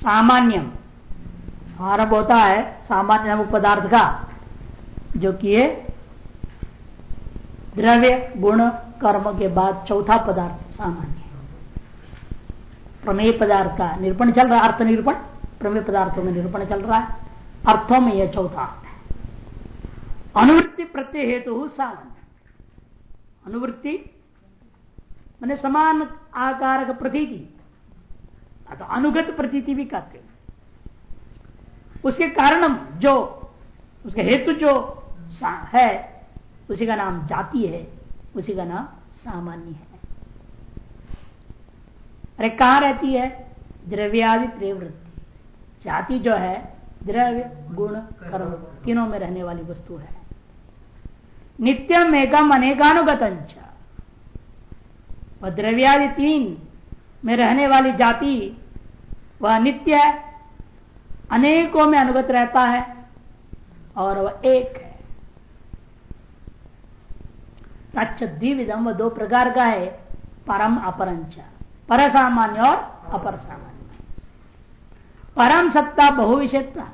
सामान्यम। आरंभ होता है सामान्य पदार्थ का, जो कि ये द्रव्य, गुण, कर्म के बाद चौथा पदार्थ सामान्य प्रमेय पदार्थ का निरूपण चल रहा है अर्थ निरूपण प्रमेय पदार्थों में निरूपण चल रहा है, अर्थों में यह चौथा अर्थ है। अनुवृत्ति प्रत्यय हेतु तो सामान्य। अनुवृत्ति, मैंने समान आकार का प्रतीति तो अनुगत प्रतीति भी कहते हैं। उसके कारण जो, उसका हेतु जो है, उसी का नाम जाति है, उसी का नाम सामान्य है। अरे कहा रहती है? द्रव्यादि त्रिवृत्ति। जाति जो है, द्रव्य, गुण कर्म तीनों में रहने वाली वस्तु है। नित्यम एकम अनेकानुगत वह द्रव्यादि तीन में रहने वाली जाति वह नित्य है। अनेकों में अनुगत रहता है और वह एक है। द्विविधम वह दो प्रकार का है, परम अपरंच। पर सामान्य और अपर सामान्य परम सत्ता बहुविषयता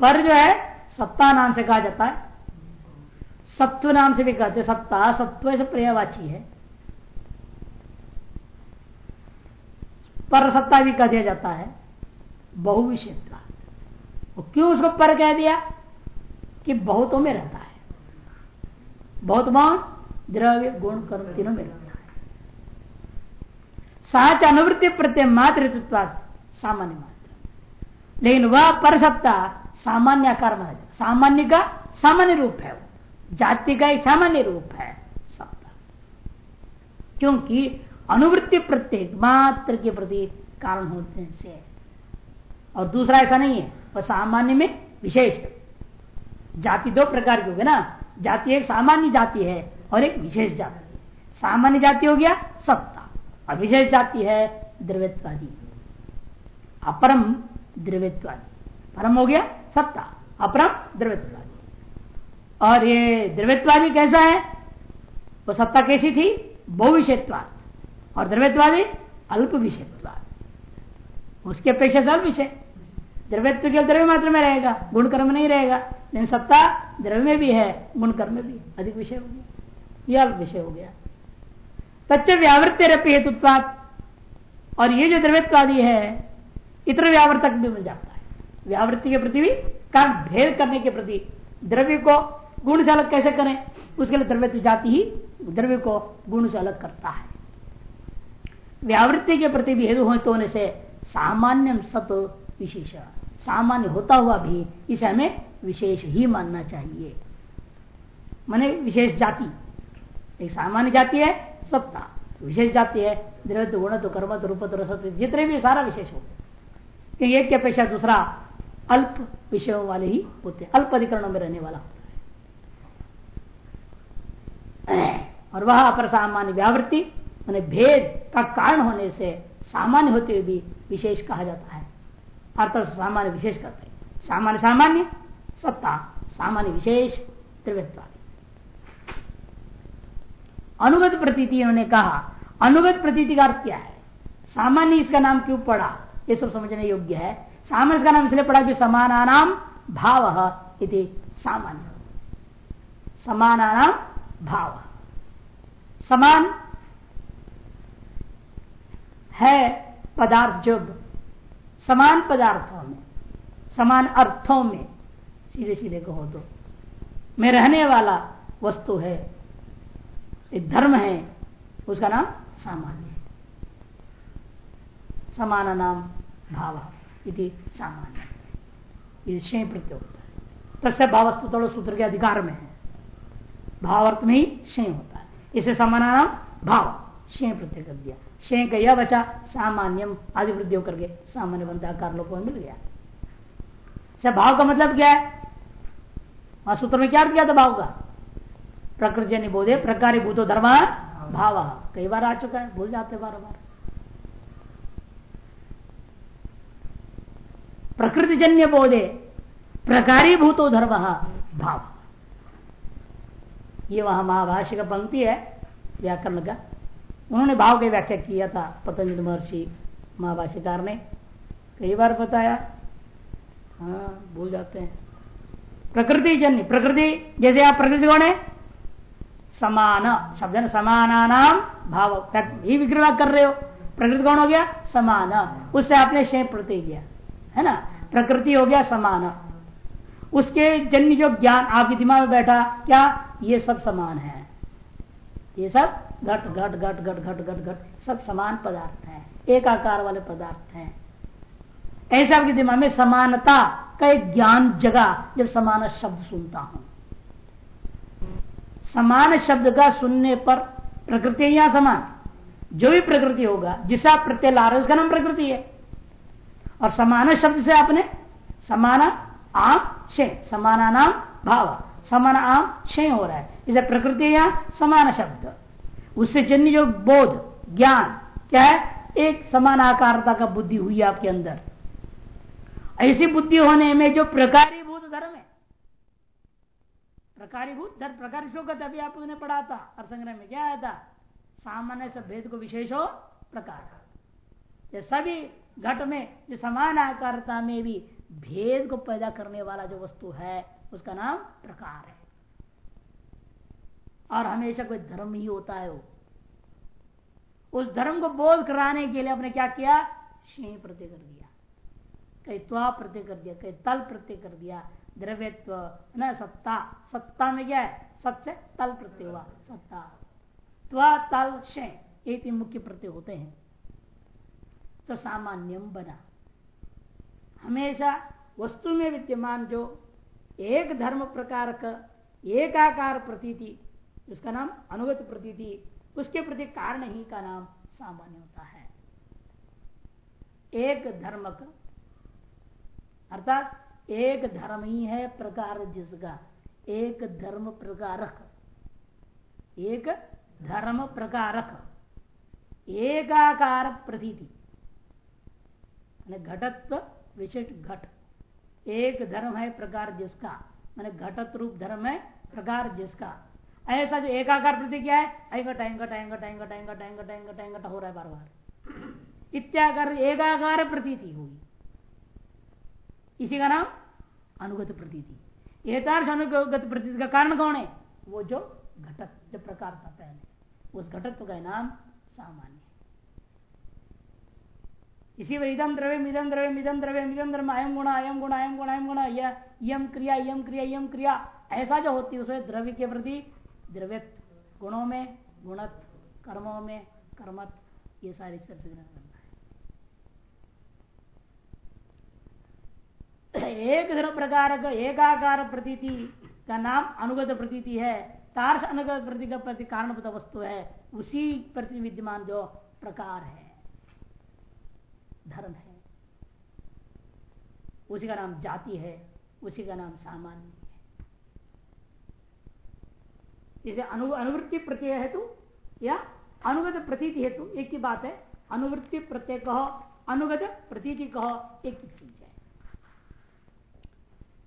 पर जो है, सत्ता नाम से कहा जाता है। सत्व नाम से भी कहते सत्ता, सत्व से पर्यावाची है। पर सत्ता भी कह दिया जाता है। बहुविषयता क्यों उसको पर कह दिया? कि बहुतों में रहता है। बहुत मान द्रव्य, गुण, कर्म तीनों में रहता है। साच अनुवृत्ति प्रत्यय मात्र सामान्य मात्र। लेकिन वह पर सत्ता सामान्य कर्म है। सामान्य का सामान्य रूप है जाति का एक सामान्य रूप है सत्ता। क्योंकि अनुवृत्ति प्रत्येक मात्र के प्रति कारण होते से। और दूसरा ऐसा नहीं है वह सामान्य में विशेष। जाति दो प्रकार की होगी ना। जाति एक सामान्य जाति है और एक विशेष जाति सामान्य जाति हो गया सत्ता, और विशेष जाति है द्रव्यवादी अपरम द्रव्यवादी परम हो गया सत्ता, अपरम द्रव्यवादी और ये द्रव्यवादी कैसा है? वो सत्ता कैसी थी? बहुविषयत्वाद। और द्रव्यवादी अल्प विषयत्वाद उसके अपेक्षा से अल्प विषय। द्रव्यत्व केवल द्रव्य मात्र में रहेगा, गुण कर्म नहीं रहेगा। लेकिन सत्ता द्रव्य में भी है, गुण कर्म में भी अधिक विषय हो गया। यह अल्प विषय हो गया। तच्च व्यावृत्ति रपी हेतुत्वाद और ये जो द्रव्यत्वादी है, इतर व्यावर्तक भी मिल जाता है। व्यावृत्ति के प्रति भी कारण भेद करने के प्रति द्रव्य को गुण से अलग कैसे करें? उसके लिए द्रव्य जाति ही द्रव्य को गुण से अलग करता है। व्यावृत्ति के प्रति भी हेतु होने से सामान्य सत विशेष, सामान्य होता हुआ भी इसे हमें विशेष ही मानना चाहिए। माने विशेष जाति। एक सामान्य जाति है, सत्ता। विशेष जाति है द्रव्य गुण तो कर्म तो रूप तो रसत, जितने भी सारा विशेष हो। क्योंकि एक के अपेक्षा दूसरा अल्प विषयों वाले ही होते हैं, अल्प अधिकरणों में रहने वाला। होता है और वह अपर सामान्य व्यावृत्ति मैंने भेद का कारण होने से सामान्य होते हुए भी विशेष कहा जाता है। अर्थ सामान्य विशेष करते हैं। सामान्य सामान्य, सत्ता, सामान्य विशेष त्रिवत्वादी अनुगत प्रतीति उन्होंने कहा, अनुगत प्रतीति का अर्थ क्या है? सामान्य इसका नाम क्यों पड़ा? ये सब समझने योग्य है। सामान्य का नाम इसलिए पड़ा कि समानानाम भाव इति सामान्य। समानानाम भाव। समान है पदार्थ जब, समान पदार्थों में, समान अर्थों में सीधे सीधे कहो तो। में रहने वाला वस्तु है, एक धर्म है, उसका नाम सामान्य है। समान नाम भाव इति सामान्य ये क्षय प्रत्यय होता है। तस्य भावस्तु तोड़ो सूत्र के अधिकार में है। भावार्थ में ही क्षय होता है। इसे समान नाम भाव। क्षय प्रत्यय कर दिया क्षय का यह बचा सामान्यम आदि वृद्धि होकर के सामान्य बनता आकार लोग मिल गया भाव का मतलब क्या है वहाँ सूत्र में क्या किया था भाव का प्रकृति निबोधे प्रकारी भूतो धर्म भाव कई बार आ चुका है भूल जाते बार बार प्रकृति जन्य बोधे प्रकारी भूतो धर्म भाव ये वहाँ महाभाष्य का पंक्ति है व्याकरण का उन्होंने भाव की व्याख्या किया था, पतंजलि महर्षि महाभाष्यकार ने। कई बार बताया। हाँ भूल जाते हैं। प्रकृति जन्य, प्रकृति जैसे आप प्रकृति कौन है? समान, शब्द समाना नाम, भाव ही विग्रह कर रहे हो। प्रकृति कौन हो गया? समान। उससे आपने शेय प्रति किया, है ना? प्रकृति हो गया समान। उसके जन्य जो ज्ञान आपके दिमाग में बैठा, क्या? ये सब समान है। ये सब घट घट घट घट घट घट घट, सब समान पदार्थ हैं एक आकार वाले पदार्थ हैं। ऐसा आपके दिमाग में समानता का एक ज्ञान जगा जब समान शब्द सुनता हूँ। समान शब्द का सुनने पर प्रकृति या समान। जो भी प्रकृति होगा, जिसे प्रत्यय ला रहे उसका नाम प्रकृति है। और समान शब्द से आपने समान आम से समाना नाम भाव। समान आम क्षय हो रहा है। इसे प्रकृति या समान शब्द। उससे जन्य जो बोध, ज्ञान, क्या है? एक समान आकारता का बुद्धि हुई आपके अंदर। ऐसी बुद्धि होने में जो प्रकारीभूत धर्म है। प्रकारीभूत धर्म प्रकार शोकत अभी आपने पढ़ा था, हर संग्रह में क्या आया था? सामान्य से भेद को विशेष हो प्रकार सभी घट में जो समान आकारता में भी भेद को पैदा करने वाला जो वस्तु है उसका नाम प्रकार है। और हमेशा कोई धर्म ही होता है वो। उस धर्म को बोध कराने के लिए आपने क्या किया? शें प्रत्यय कर दिया। कई त्वा प्रत्यय कर दिया कई तल प्रत्यय कर दिया। द्रव्यत्व, न, सत्ता। सत्ता में क्या है? सबसे तल प्रत्यय हुआ। सत्ता। त्वा, तल शें ये तीन मुख्य प्रत्यय होते हैं। तो सामान्यम बना। हमेशा वस्तु में विद्यमान जो एक धर्म प्रकार का एकाकार प्रतीति उसका नाम अनुगत प्रतीति, उसके प्रति कारण ही का नाम सामान्य होता है। एक धर्म का अर्थात एक धर्म ही है प्रकार जिसका, एक धर्म प्रकारक। एक धर्म प्रकारक, एकाकार प्रतीति। घटत्व, विशिष्ट घट। एक धर्म है प्रकार जिसका। मैंने घटत रूप धर्म है प्रकार जिसका। ऐसा जो एकाकार प्रति क्या है? हो रहा है बार बार। इत्याकार एकाकार प्रतीति हुई। इसी का नाम अनुगत प्रतीति। एतार्थ अनुगत प्रतीति का कारण कौन है? वो जो घटक, जो प्रकार था पहले। उस घटत्व का नाम सामान्य। इसी वह इदम द्रव्य इदम द्रव्य इदम द्रव्य इदम द्रव्य अयम गुणा अयम गुणा अयम गुणा अयम गुणा यम क्रिया यम क्रिया यम क्रिया ऐसा जो होती है उसमें द्रव्य के प्रति द्रव्यत्व गुणों में गुणत कर्मों में कर्मत ये सारी तरह ग्रहण करना एक धर्म प्रकार का एकाकार प्रतीति का नाम अनुगत प्रतीति है तार्श अनुगत प्रति का प्रति कारणभूत वस्तु है उसी प्रति विद्यमान जो प्रकार है धर्म है। उसी का नाम जाति है उसी का नाम सामान्य जैसे अनु, अनुवृत्ति प्रत्यय हेतु या अनुगत प्रतीति हेतु एक ही बात है। अनुवृत्ति प्रत्यय कहो अनुगत प्रतीति कहो एक ही चीज़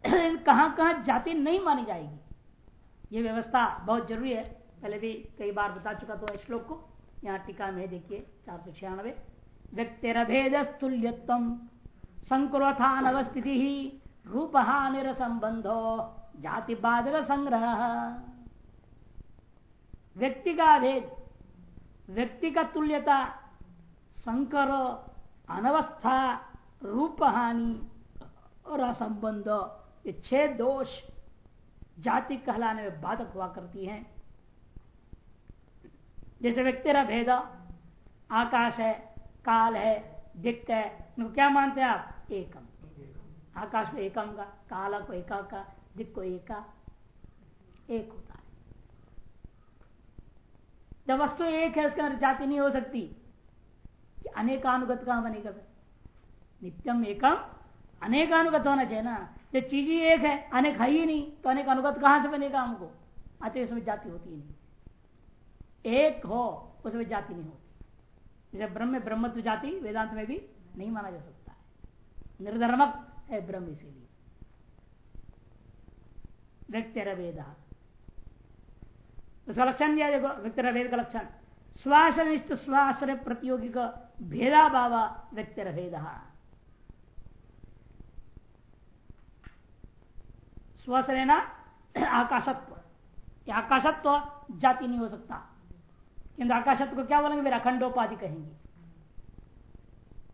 है। कहाँ कहाँ जाति नहीं मानी जाएगी ये व्यवस्था बहुत ज़रूरी है। पहले भी कई बार बता चुका तो श्लोक को। यहाँ टीका में देखिए चार सौ छियानवे। व्यक्तिरभेद स्तुल्यत्व संक्रोथान अवस्थिति ही रूप हानिर संबंधो जाति बाधक संग्रह व्यक्ति का भेद व्यक्ति का तुल्यता संकर, अनवस्था रूप हानि और असंबंध ये छह दोष जाति कहलाने में बाधक हुआ करती हैं। जैसे व्यक्ति भेद आकाश है काल है दिक्क है क्या मानते हैं आप? एकम। आकाश को एकम का काला को एका का दिक्क को एका। एक होता है। जब वस्तु एक है, उसके अंदर जाति नहीं हो सकती। कि अनेकानुगत कहाँ बनेगा नित्यम एकम, अनेकानुगत होना चाहिए ना। जब चीज़ ही एक है, अनेक है ही नहीं तो अनेक अनुगत कहाँ से बनेगा हमको? अतः उसमें जाति होती ही नहीं। एक हो, उसमें जाति नहीं होती। जैसे ब्रह्म में ब्रह्मत्व जाति, वेदांत में भी नहीं माना जा सकता है। निर्धर्मक है ब्रह्म इसीलिए। व्यक्तिर तो लक्षण दिया देखो, व्यक्तिर वेद का लक्षण। स्वाश्रयनिष्ठ, स्वाश्रय प्रतियोगी का भेदा बाबा व्यक्तिर भेद स्वश्रय आकाशत्व। आकाशत्व जाति नहीं हो सकता। किंतु आकाशत्व को क्या बोलेंगे? फिर अखंडोपाधि कहेंगे।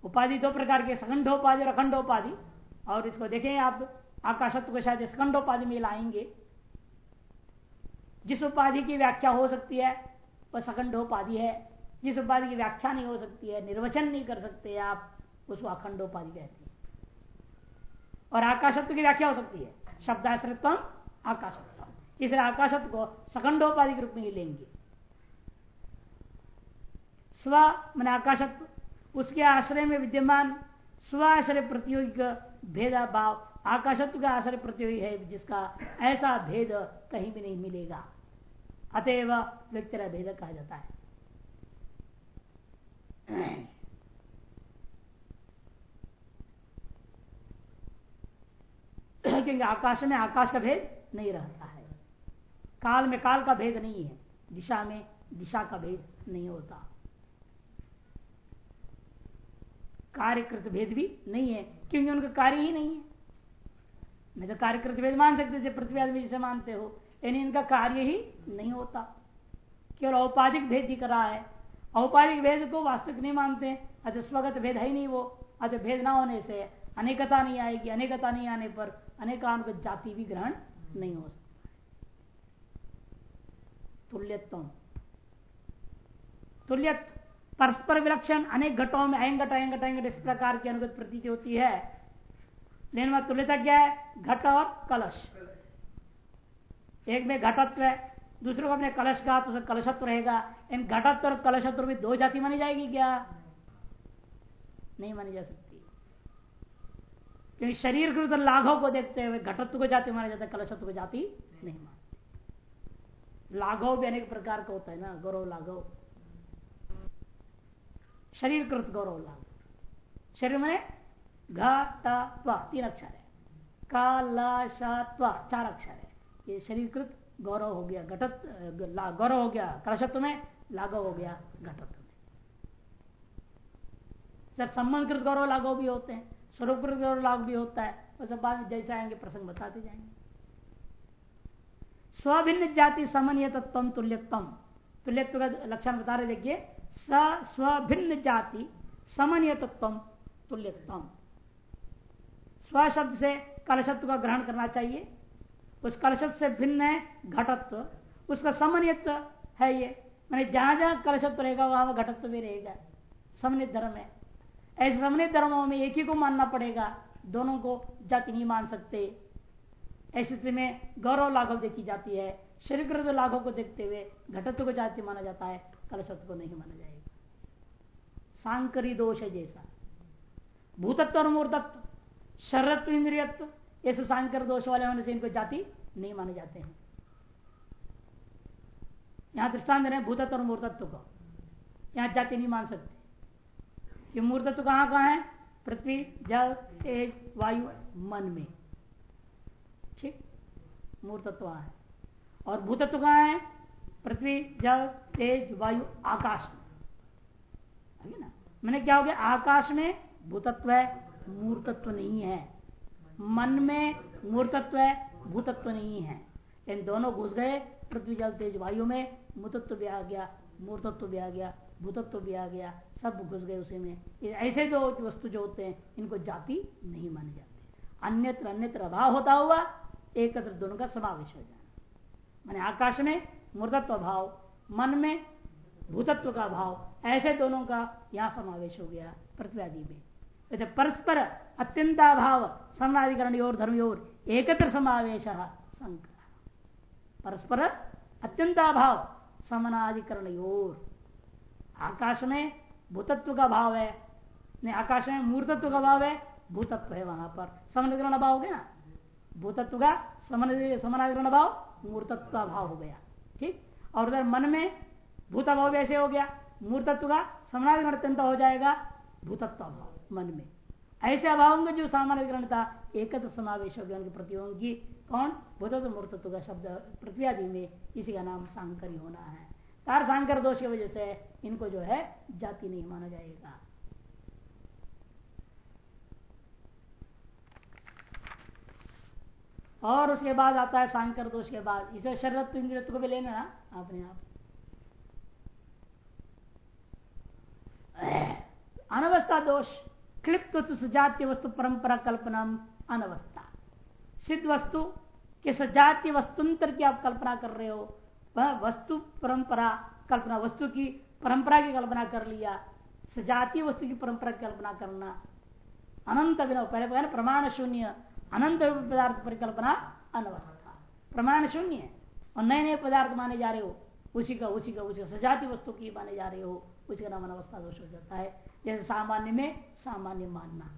उपाधि दो प्रकार के सखंडोपाधि और अखंडोपाधि। और इसको देखें आप, आकाशत्व को शायद स्कंडोपाधि में लाएँगे। जिस उपाधि की व्याख्या हो सकती है, वह सखंडोपाधि है। जिस उपाधि की व्याख्या नहीं हो सकती है, निर्वचन नहीं कर सकते आप उसको अखंडोपाधि कहते हैं। और आकाशत्व की व्याख्या हो सकती है। शब्दाश्रित्व आकाशत्व इसलिए आकाशत्व को सखंडोपाधि के रूप में ही लेंगे। स्व मैंने आकाशत्व उसके आश्रय में विद्यमान स्वाश्रय प्रतियोगी का भेदा भाव, आकाशत्व का आश्रय प्रतियोगी है, जिसका ऐसा भेद कहीं भी नहीं मिलेगा। अतएव व्यक्ति भेद कहा जाता है। क्योंकि आकाश में आकाश का भेद नहीं रहता है। काल में काल का भेद नहीं है। दिशा में दिशा का भेद नहीं होता। कार्यकृत भेद भी नहीं है, क्योंकि उनका कार्य ही नहीं है। मैं तो कार्यकृत भेद मान सकते थे पृथ्वी आदमी जिसे मानते हो, यानी इनका कार्य ही नहीं होता। केवल औपाधिक भेद दिख रहा है। औपाधिक भेद को वास्तविक नहीं मानते अतः स्वगत भेद है ही नहीं वो, अतः भेद ना होने से अनेकता नहीं आएगी, अनेकता नहीं आने पर अनेकांग जाति भी ग्रहण नहीं हो सकता। तुल्यत्व। तुल्य परस्पर विलक्षण अनेक घटों में अयंगट अयंगट अयंगट इस प्रकार की अनुगत प्रतीति होती है। लेकिन तुल्यता क्या है? घट और कलश। एक में घटत्व है, दूसरे को अपने कलश का तो कलशत्व रहेगा। इन घटत्व और कलशत्व भी दो जाति मानी जाएगी क्या? नहीं मानी जा सकती। क्योंकि शरीर के तो लाघव को देखते हुए घटत्व को जाति माना जाता है, कलशत्व को जाति नहीं मानते। लाघव भी अनेक प्रकार का होता है ना, गौरव लाघव। शरीर कृत गौरव लाघव शरीर में घ तीन अक्षर है। कालाशत्व चार अक्षर है। ये शरीर कृत गौरव हो गया, घटत गौरव हो गया, कलशत्व में लाघव हो गया, घटत्व में। सर, संबंध कृत गौरव लाघव भी होते हैं, स्वरूप कृत गौरव लाभ भी होता है वो सब बाद में जैसे आएँगे, प्रसंग बताते जाएँगे। स्वभिन्न जाति समन्वय तत्व तुल्यत्म तुल्यत्व का लक्षण बता रहे, देखिए स स्वभिन्न जाति समन्वय तत्व तुल्यत्म स्व शब्द से कलशत्व का ग्रहण करना चाहिए। उस कलशत्व से भिन्न है घटत्व, उसका समन्वित है ये। मैंने जहाँ जहाँ कलशत्व रहेगा, वहाँ घटत्व भी रहेगा। समन्वित धर्म है। ऐसे समन्वित धर्मों में एक ही को मानना पड़ेगा, दोनों को जाति नहीं मान सकते। ऐसी स्थिति में गौरव लाघव देखी जाती है, शरीर लाघव को देखते हुए घटत्व को जाति माना जाता है। कलशत्व को नहीं माना जाएगा। सांकरी दोष है जैसा। भूतत्व और मूर्तत्व, शरत्व, इंद्रियत्व ऐसे सांकर दोष वाले होने से इनको जाति नहीं माने जाते हैं। यहाँ दृष्टान रहे भूतत्व और मूर्तत्व को। यहाँ जाति नहीं मान सकते। कि मूर्तत्व कहाँ कहाँ है? पृथ्वी, जल, तेज, वायु, मन में। ठीक? मूर्तत्व है। और भूतत्व कहाँ है? पृथ्वी, जल, तेज, वायु, आकाश। में ना? मैंने क्या हो गया? आकाश में भूतत्व है, मूर्तत्व नहीं है। मन में मूर्तत्व है, भूतत्व नहीं है। इन दोनों घुस गए, पृथ्वी, जल, तेज, वायु में मूतत्व भी आ गया, मूर्तत्व भी आ गया, भूतत्व भी आ गया, सब घुस गए उसी में। ऐसे जो वस्तु जो होते हैं, इनको जाति नहीं माने जाते। अन्यत्र अन्यत्र अभाव होता हुआ, एकत्र दोनों का समावेश हो जाना। मैंने आकाश में मूर्तत्व भाव मन में भूतत्व का भाव ऐसे दोनों का यहाँ समावेश हो गया पृथ्वी में। तो परस्पर अत्यंताभाव समाधिकरण और धर्म और एकत्र समावेश संकर परस्पर अत्यंताभाव समनाधिकरण और आकाश में भूतत्व का भाव है। नहीं, आकाश में मूर्तत्व का भाव है, भूतत्व है वहाँ पर। समनग्रहण भाव हो गया भूतत्व का समनाधिकरण भाव मूर्तत्व का भाव हो गया। ठीक? और उधर मन में भूता भाव ऐसे हो गया। मूर्तत्व का समनाधिकरण अत्यंत हो जाएगा, भूतत्व भाव मन में। ऐसे अभाव होंगे जो सामान्य ग्रहण था, एकत्र समावेश हो उनके प्रतियोगी कौन? भूतत्व, मूर्तत्व का शब्द पृथ्वी आदि में इसी का नाम सांकरी होना है। तार सांकर दोष की वजह से इनको जो है जाति नहीं माना जाएगा। और उसके बाद आता है सांकर दोष के बाद। इसे शरत इंद्रियत्व को भी लेना ना अपने आप। अनवस्था दोष, क्लिप्त तो सजातीय वस्तु परंपरा कल्पना अनवस्था। सिद्ध वस्तु के सजातीय वस्तुंतर की आप कल्पना कर रहे हो, वह वस्तु परंपरा कल्पना, वस्तु की परंपरा की कल्पना कर लिया, सजातीय वस्तु की परंपरा की कल्पना करना। अनंत अभिनव, पहले प्रमाण शून्य। अनंत पदार्थ परिकल्पना अनवस्था। प्रमाण शून्य और नए नए पदार्थ माने जा रहे हो। उसी का उसी का उसी का सजाती वस्तु की माने जा रहे हो। उसी का नाम अनवस्था दोष हो जाता है। जैसे सामान्य में सामान्य मानना।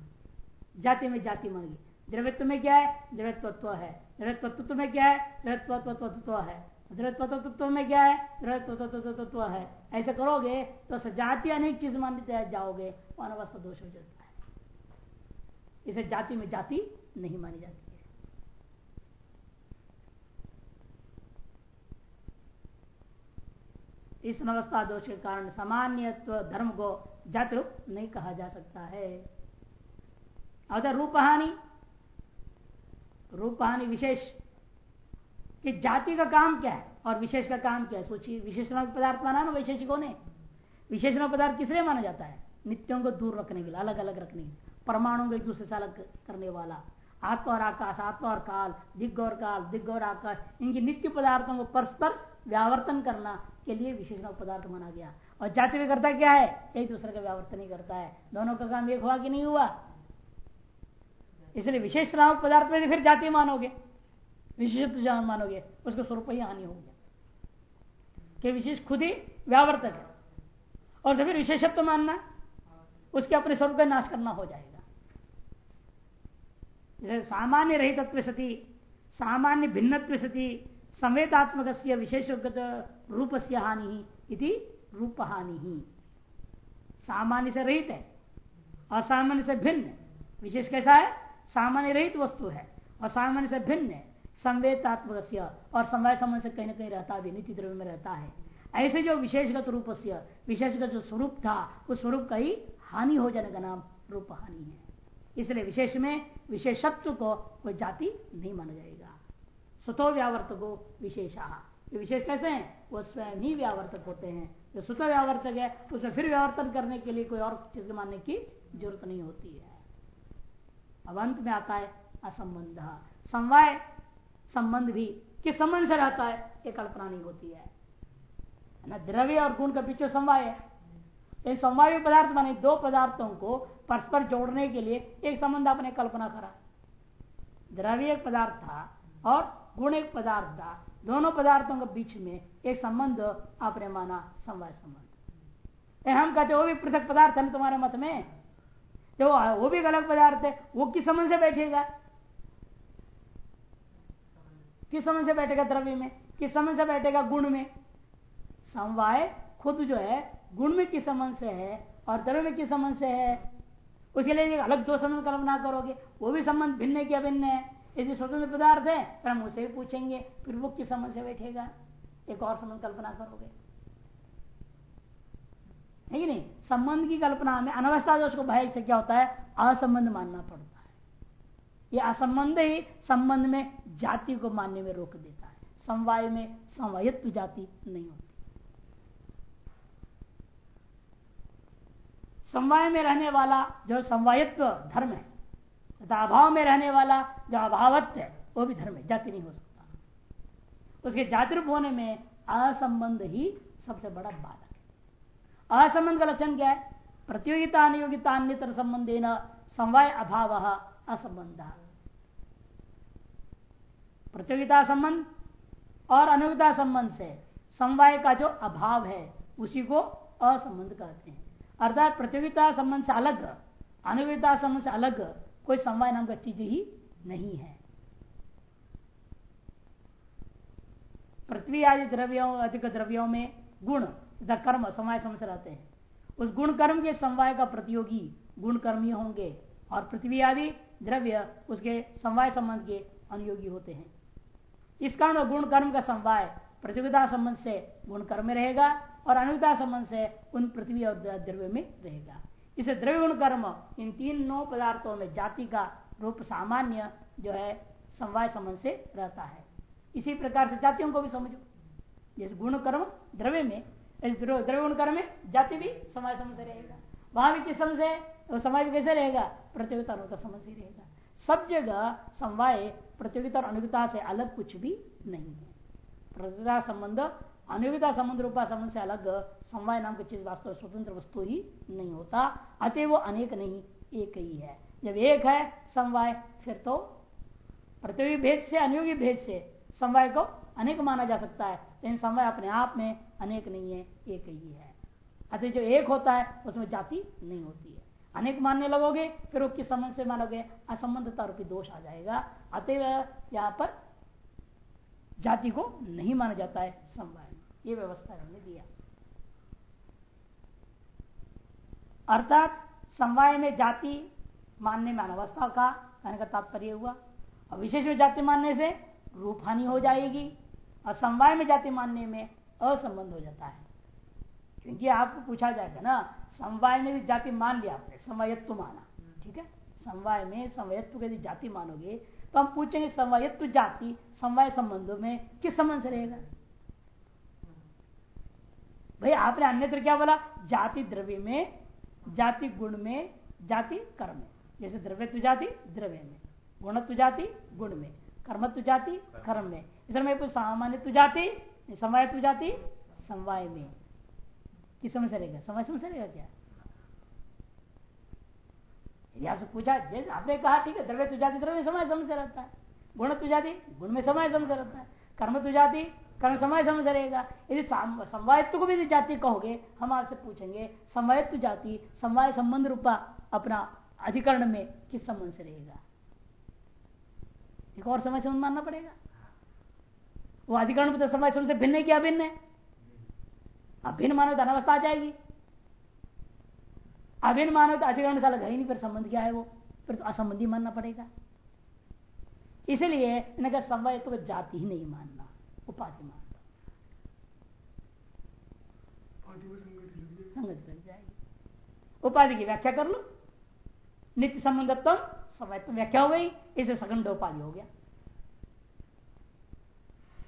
जाति में जाति मान ली द्रवित्व में क्या है? द्रवित्व है। द्रवित्व में क्या है? द्रवित्व है। द्रवित्व में क्या है? द्रवित्व है। ऐसे करोगे तो सजाति अनेक चीज़ मान जाओगे। अनवस्था दोष हो जाता है। इसे जाति में जाति नहीं मानी जाती है। इस अवस्था दोष के कारण सामान्यत्व धर्म को जाति रूप नहीं कहा जा सकता है। अगर रूपहानि रूपहानि विशेष कि जाति का काम क्या है और विशेष का काम क्या है? सोचिए विशेषण पदार्थ माना ना वैशेषिकों ने। विशेषण पदार्थ किसने माना जाता है? नित्यों को दूर रखने के लिए अलग अलग रखने के लिए। परमाणु एक दूसरे से अलग करने वाला। आत्मा और आकाश, आत्मा और काल, दिग्ग और काल, दिग्ग और आकाश, इनकी नित्य पदार्थों को परस्पर व्यावर्तन करना के लिए विशेष पदार्थ माना गया। और जाति भी करता क्या है? एक दूसरे का व्यावर्तन ही करता है। दोनों का काम एक हुआ कि नहीं हुआ? इसलिए विशेष नामक पदार्थ में फिर जाति मानोगे। विशेषत्व मानोगे, उसका स्वरूप ही हानि हो गया। कि विशेष खुद ही व्यावर्तक है। और फिर विशेषत्व मानना, उसके अपने स्वरूप का नाश करना हो जाएगा। सामान्य रहित सती, सामान्य भिन्न सती संवेदात्मक विशेषगत रूप से हानि रूप हानि सामान्य से रहित है और सामान्य से भिन्न। विशेष कैसा है? सामान्य रहित वस्तु है और सामान्य से भिन्न है संवेदात्मक और समय समय से कहीं ना कहीं रहता भी, नित्य द्रव्य में रहता है। ऐसे जो विशेषगत रूप से विशेषगत जो स्वरूप था, उस स्वरूप का ही हानि हो जाने का नाम रूप हानि है। इसलिए विशेष में विशेषत्व को कोई जाति नहीं माना जाएगा। स्वतो व्यावर्तको विशेषा। ये विशेष कैसे हैं? वो स्वयं ही व्यावर्तक होते हैं। जो स्वतः व्यावर्तक है उसमें फिर व्यावर्तन करने के लिए कोई और चीज़ मानने की ज़रूरत नहीं होती है। अब अंत में आता है असंबंध। समवाय संबंध भी किस संबंध से रहता है? ये कल्पना नहीं होती है। ना? द्रव्य और गुण का पीछे समवाय है। समवाय पदार्थ माने दो पदार्थों को परस्पर जोड़ने के लिए एक संबंध आपने कल्पना करा। द्रव्य एक पदार्थ था और गुण एक पदार्थ था। दोनों पदार्थों के बीच में एक संबंध आपने माना समवाय संबंध। हम कहते वो भी पृथक पदार्थ है तुम्हारे मत में? जो वो भी अलग पदार्थ है। वो किस संबंध से बैठेगा? किस संबंध से बैठेगा द्रव्य में? किस संबंध से बैठेगा गुण में? समवाय खुद जो है गुण में किस संबंध से है और द्रव्य में किस संबंध से है? उसके लिए अलग दो संबंध कल्पना करोगे। वो भी संबंध भिन्न की अभिन्न है? यदि स्वतंत्र पदार्थ है तो हम उसे भी पूछेंगे, फिर वो किस संबंध से बैठेगा? एक और संबंध कल्पना करोगे। है कि नहीं? संबंध की कल्पना में अनवस्था दोष को भय से क्या होता है? असंबंध मानना पड़ता है। ये असंबंध ही संबंध में जाति को मानने में रोक देता है। समवाय में समवायत्व जाति नहीं होती। समवाय में रहने वाला जो समवायत्व धर्म है, तथा अभाव में रहने वाला जो अभावत्व है, वो भी धर्म है, जाति नहीं हो सकता। उसके जाति रूप होने में असंबंध ही सबसे बड़ा बाधक है। असंबंध का लक्षण क्या है? प्रतियोगिता, अनियोगिता अन्य संबंधी न समवाय अभाव असंबंध। प्रतियोगिता संबंध और अनुयोगिता संबंध से समवाय का जो अभाव है, उसी को असंबंध कहते हैं। अर्थात प्रतियोगिता संबंध से अलग अनुयोगिता संबंध से अलग कोई समवाय नाम का चीज़ ही नहीं है। पृथ्वी आदि द्रव्यों, अधिक द्रव्यों में गुण, तथा कर्म समय समय से रहते हैं। उस गुण कर्म के समवाय का प्रतियोगी गुण कर्मी होंगे और पृथ्वी आदि द्रव्य उसके समवाय संबंध के अनुयोगी होते हैं। इस कारण गुण कर्म का समवाय प्रतियोगिता संबंध से गुण कर्म में रहेगा और अनुता संबंध से उन पृथ्वी और द्रव्य में रहेगा। इसे द्रव्य गुण कर्म इन तीन नौ पदार्थों में जाति का रूप सामान्य जो है, समवाय संबंध से रहता है। इसी प्रकार से जातियों को भी समझो। जैसे गुण कर्म द्रव्य में द्रव्य गुण कर्म में जाति भी समय समझ से रहेगा। वहाँ भी किस समझ है भी कैसे रहेगा? प्रतियोगिता का समझ ही रहेगा। सब जगह समवाय, प्रतियोगिता और अनुगिता से अलग कुछ भी नहीं है। प्रतियोगिता संबंध अनुयोगिता संबंध, रूपा संबंध से अलग समवाय नाम की चीज़ वास्तव स्वतंत्र वस्तु ही नहीं होता। अतः वो अनेक नहीं, एक ही है। जब एक है समवाय, फिर तो प्रतियोगी भेद से, अनुयोगी भेद से समवाय को अनेक माना जा सकता है। लेकिन समवाय अपने आप में अनेक नहीं है, एक ही है। अतः जो एक होता है, उसमें जाति नहीं होती है। अनेक मानने लगोगे, फिर वो किस संबंध से मानोगे, असंबंधता रूपी दोष आ जाएगा। अतः यहाँ पर जाति को नहीं माना जाता है, समवाय। ये व्यवस्था इन्होंने दिया। अर्थात समवाय में जाति मानने में अनवस्था का कहने का तात्पर्य हुआ। और विशेष में जाति मानने से रूप हानि हो जाएगी और समवाय में जाति मानने में असंबंध हो जाता है। क्योंकि आपको पूछा जाएगा ना, समवाय में भी जाति मान लिया आपने समयत्व माना, ठीक है? समवाय में समयत्व यदि जाति मानोगे तो हम पूछेंगे समयत्व जाति, समवाय संबंधों में किस संबंध से रहेगा? भाई, आपने अन्यत्र क्या बोला? जाति द्रव्य में, जाति गुण में, जाति कर्म में। जैसे द्रव्य जाति, द्रव्य में। गुणत्व जाति, गुण में। कर्मत्व जाति, कर्म में। इसमें सामान्य तु जाति समवाय जाति, समवाय में। किस समझ से रहेगा? समय समझ से रहेगा क्या? आपसे पूछा, जैसे आपने कहा, ठीक है द्रव्य तु जाति, द्रव्य समय समझ से रहता है। गुण तु जाति, गुण में समय समझ रहता है। कर्म तु कर्म समय समझ रहेगा यदि समवायत्व को भी जाति कहोगे, हम आपसे पूछेंगे, समवायत्व जाति, समवाय संबंध रूपा अपना अधिकरण में किस संबंध से रहेगा? एक और समय समझ मानना पड़ेगा। वो अधिकरण में तो समय समझ से भिन्न है क्या भिन्न है? अभिन्न मानव तो अनवस्था आ जाएगी। अभिन्न मानव तो अधिकरण साल है नहीं, फिर संबंध क्या है वो? फिर तो असंबंधी मानना पड़ेगा। इसलिए इनका समवाय तो जाति ही नहीं मानना। उपाधि मानना संगत बन जाएगी। उपाधि की व्याख्या कर लो। नित्य संबंधत्व समय व्याख्या हो गई इसे सखंड उपाधि हो गया।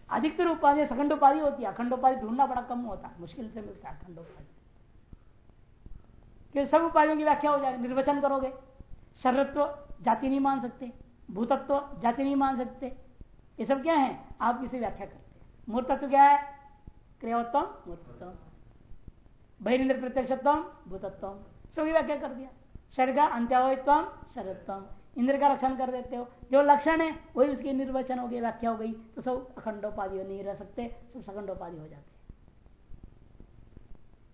अधिकतर उपाधि सखंड उपाधि होती है अखंड उपाधि ढूंढना बड़ा कम होता है मुश्किल से मिलता है अखंड उपाधि। कि सब उपाधियों की व्याख्या हो जाएगी निर्वचन करोगे। शरत्व जाति नहीं मान सकते भूतत्व जाति नहीं मान सकते। ये सब क्या है? आप इसे व्याख्या करते मूर्तत्व क्या है? क्रियोत्तम मूर्तत्व। बहिर्न्द्र प्रत्यक्षत्म भूतत्व सभी व्याख्या कर दिया। शरीर का अंत्यावयत्व शरत्व इंद्र का रक्षण कर देते हो। जो लक्षण है, वही उसकी निर्वचन हो गई व्याख्या हो गई। तो सब अखंडोपाधि नहीं रह सकते, सब सखंडोपाधि हो जाते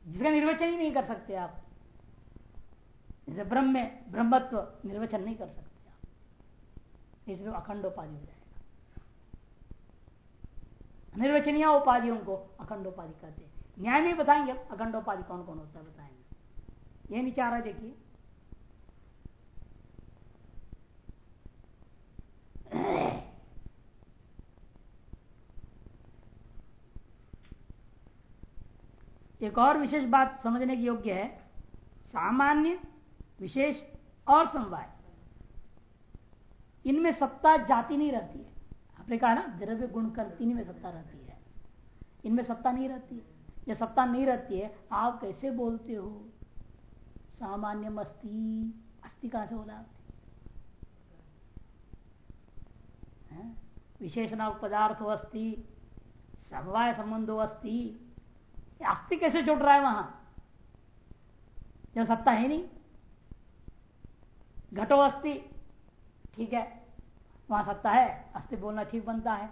जिसका निर्वचन ही नहीं कर सकते आप, जैसे ब्रह्म ब्रह्मत्व निर्वचन नहीं कर सकते आप। इसलिए अखंडोपाधि हो जाएगा निर्वचनीय उपाधियों को अखंडोपाधि कहते हैं। न्याय में बताएँगे अखंडोपाधि कौन कौन होता है बताएँगे। ये विचार है देखिए। एक और विशेष बात समझने की योग्य है। सामान्य, विशेष और समवाय। इनमें सत्ता जाति नहीं रहती है। आपने कहा ना, द्रव्य गुण कर तीन में सत्ता रहती है। इनमें सत्ता नहीं रहती। है सत्ता नहीं रहती है, आप कैसे बोलते हो? सामान्य मस्ती। अस्थि कहाँ से बोला विशेषण पदार्थो अस्थि समवाय संबंधो अस्थि अस्थि कैसे जुड़ रहा है वहाँ? जब सत्ता है नहीं। घटो अस्थि ठीक है। वहाँ सत्ता है, अस्थि बोलना ठीक बनता है।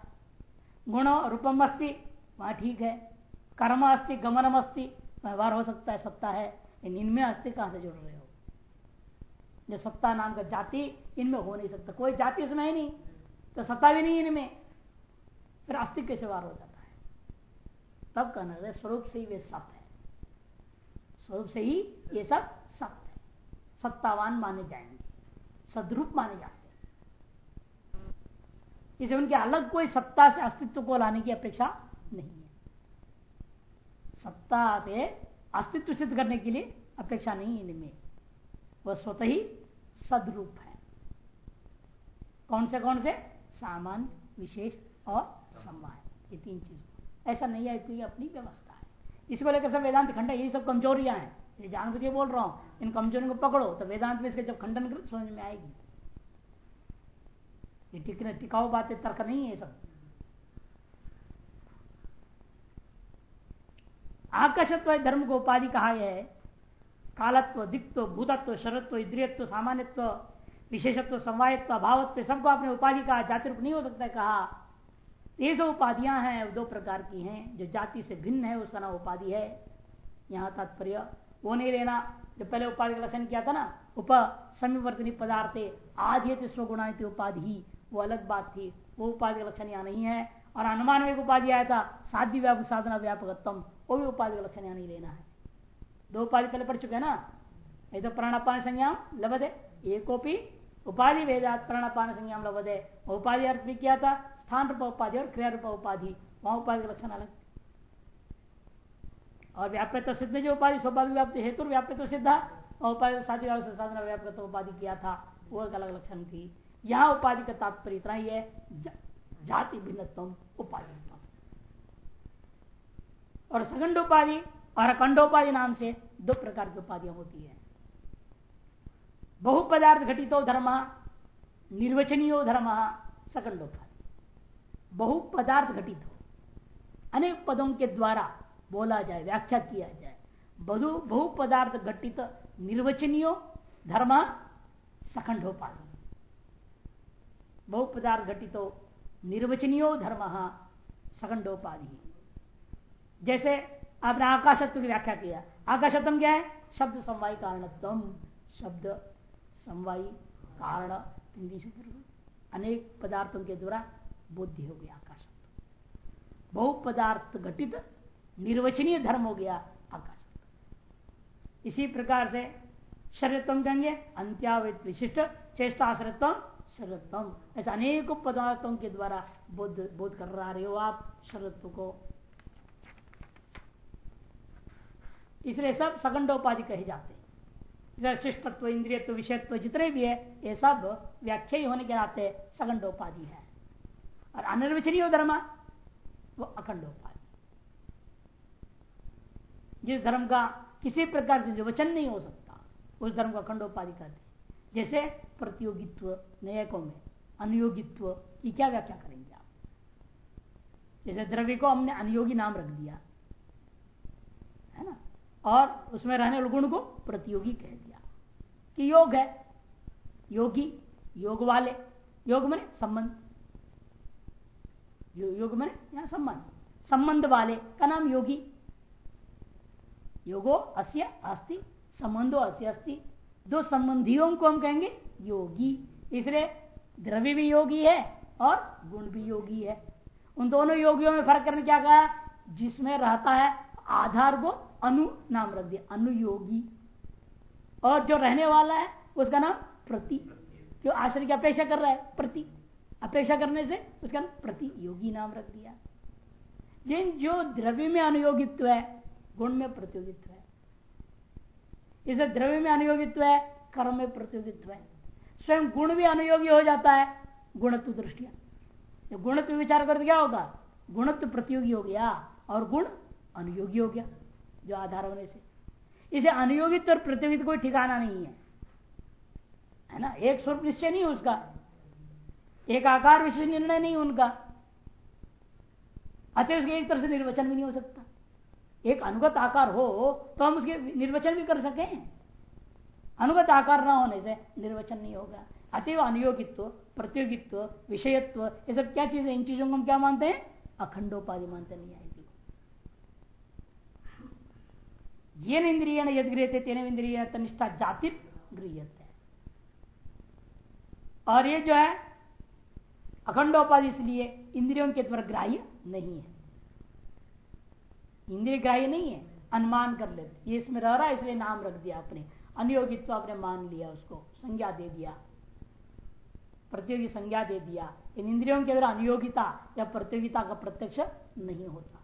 गुण रूपम अस्थि, वहाँ ठीक है। कर्म अस्थि, गमनम अस्थि, व्यवहार हो सकता है, सत्ता है। इन इनमें अस्थि कहाँ से जुड़ रहे हो? जो सत्ता नाम का जाति, इनमें हो नहीं सकता। कोई जाति उसमें है नहीं तो सत्ता भी नहीं इनमें। फिर अस्थि कैसे वार हो जाता है? तब कहना स्वरूप से ही वे सत्य है। स्वरूप से ही ये सब सत्य है। सत्तावान माने जाएँगे। सदरूप माने हैं। इसे उनके अलग कोई सत्ता से अस्तित्व को लाने की अपेक्षा नहीं है। सत्ता से अस्तित्व सिद्ध करने के लिए अपेक्षा नहीं इनमें। वह स्वतः ही सदरूप है। कौन से कौन से? सामान्य, विशेष और समय ये तीन चीज़ ऐसा नहीं है कि अपनी व्यवस्था है। इसको लेकर सब वेदांत खंड यही सब कमजोरियाँ हैं। ये जान बुझे बोल रहा हूँ। इन कमजोरियों को पकड़ो तो वेदांत में इसके जब खंडन करो समझ में आएगी। ये टिकने, टिकाऊ बातें, तर्क नहीं है सब। आकर्षत्व धर्म को उपाधि कहा है? कालत्व, दिक्त्व, भूतत्व, शरत्व, इंद्रियत्व, सामान्यत्व, विशेषत्व, समवायत्व, अभावत्व सबको अपने उपाधि कहा, जाति रूप नहीं हो सकता कहा। ये जो उपाधियाँ हैं दो प्रकार की हैं। जो जाति से भिन्न है, उसका नाम उपाधि है। यहाँ तात्पर्य, वो नहीं लेना। जो पहले उपाधि का लक्षण किया था ना, उप समीवर्तनी पदार्थ आदि स्वगुणा उपाधि। वो अलग बात थी। वो उपाधि का लक्षण यहाँ नहीं है। और अनुमान में उपाधि आया था साध्य व्यापक साधना व्यापकत्म वो भी उपाधि का लक्षण यहाँ नहीं लेना है। दो उपाधि पहले पढ़ चुके हैं ना? ये तो प्राणापान संज्ञा लभदे एकोपी उपाधि वेदात प्राणापान संज्ञा लभदे उपाधि अर्थ भी किया था, स्थान रूप उपाधि और क्रिया रूप उपाधि। वहाँ उपाधि का लक्षण अलग। और व्याप्य तो सिद्ध जो उपाधि स्वाभाविक व्याप्ति, हेतु व्याप्य तो सिद्ध और उपाधि साधना व्याप्त उपाधि किया था। वो अलग लक्षण थी। यहाँ उपाधि का तात्पर्य इतना ही है जाति भिन्नतम उपाधि और सगंडोपाधि और अखंडोपाधि नाम से दो प्रकार की उपाधियाँ होती है। बहु पदार्थ घटितो धर्म, निर्वचनीय धर्म सकंडोपाधि बहु पदार्थ घटित। हो अनेक पदों के द्वारा बोला जाए, व्याख्या किया जाए, बहु बहु पदार्थ घटित निर्वचनीय धर्म सखंडोपाधि। बहु पदार्थ घटित निर्वचनीय धर्म सखंडोपाधि जैसे आपने आकाशत्व की व्याख्या किया, आकाशत्व क्या है? शब्द समवाय कारणत्म शब्द समवायी कारण अनेक पदार्थों के द्वारा बुद्धि हो गया आकाशत्व। बहु पदार्थ घटित निर्वचनीय धर्म हो गया आकाश इसी प्रकार से शरीरत्म कहेंगे अंत्यावित विशिष्ट चेष्टाश्रत्व शरत्व ऐसे अनेक पदार्थों के द्वारा बोध बोध कर रहे हो आप शरत्व को। इसलिए सब सगंडोपाधि कहे जाते हैं। शिष्टत्व, इंद्रियत्व, विषयत्व जितने भी है, ये सब व्याख्या ही होने के नाते सगंडोपाधि है। और अनिर्वचनीय धर्म, वो अखंडोपाधि। जिस धर्म का किसी प्रकार से वचन नहीं हो सकता, उस धर्म को अखंडोपाधि कहते जैसे प्रतियोगित्व नयकों में अनुयोगित्व की क्या व्याख्या करेंगे आप? जैसे द्रव्य को हमने अनुयोगी नाम रख दिया है ना? और उसमें रहने वाले गुण को प्रतियोगी कह दिया कि योग है। योगी योग वाले योग मने संबंध। यो, योग मने यहाँ संबंध। संबंध वाले का नाम योगी। योगो अस्य अस्ति संबंधो अस्य अस्ति दो संबंधियों को हम कहेंगे योगी। इसलिए द्रव्य भी योगी है और गुण भी योगी है। उन दोनों योगियों में फ़र्क करने क्या कहा? जिसमें रहता है आधार को अनु नाम रख दिया अनुयोगी। और जो रहने वाला है, उसका नाम प्रति। जो आश्रय की अपेक्षा कर रहा है, प्रति। अपेक्षा करने से उसका नाम प्रति योगी नाम रख दिया। लेकिन जो द्रव्य में अनुयोगित्व है, गुण में प्रतियोगित्व इसे द्रव्य में अनुयोगित्व है, कर्म में प्रतियोगित्व है। स्वयं गुण भी अनुयोगी हो जाता है, गुणत्व दृष्टिया। गुणत्व विचार करते क्या होगा? गुणत्व प्रतियोगी हो गया और गुण अनुयोगी हो गया, जो आधार होने से। इसे अनुयोगित्व और प्रतियोगित कोई ठिकाना नहीं है। है ना? एक स्वरूप निश्चय नहीं उसका। एक आकार विषय निर्णय नहीं उनका। अतः उसके एक तरह से निर्वचन भी नहीं हो सकता। एक अनुगत आकार हो तो हम उसके निर्वचन भी कर सके। अनुगत आकार ना होने से निर्वचन नहीं होगा। अतएव अनुयोगित्व, प्रतियोगित्व, विषयत्व, ये सब क्या चीज़ है इन चीज़ों को हम क्या मानते हैं? अखंडोपाधि मानते नहीं आएगी। ये इंद्रिय यद गृहते तेन इंद्रिय तनिष्ठा जाति गृहते और ये जो है, अखंडोपाधि इसलिए इंद्रियों के द्वारा ग्राह्य नहीं है। इंद्रिय ग्राह्य नहीं है, अनुमान कर लेते ये इसमें रह रहा है, इसलिए नाम रख दिया आपने। अनियोगित्व आपने मान लिया, उसको संज्ञा दे दिया। प्रतियोगी संज्ञा दे दिया। इन इंद्रियों के अंदर अनियोगिता या प्रतियोगिता का प्रत्यक्ष नहीं होता।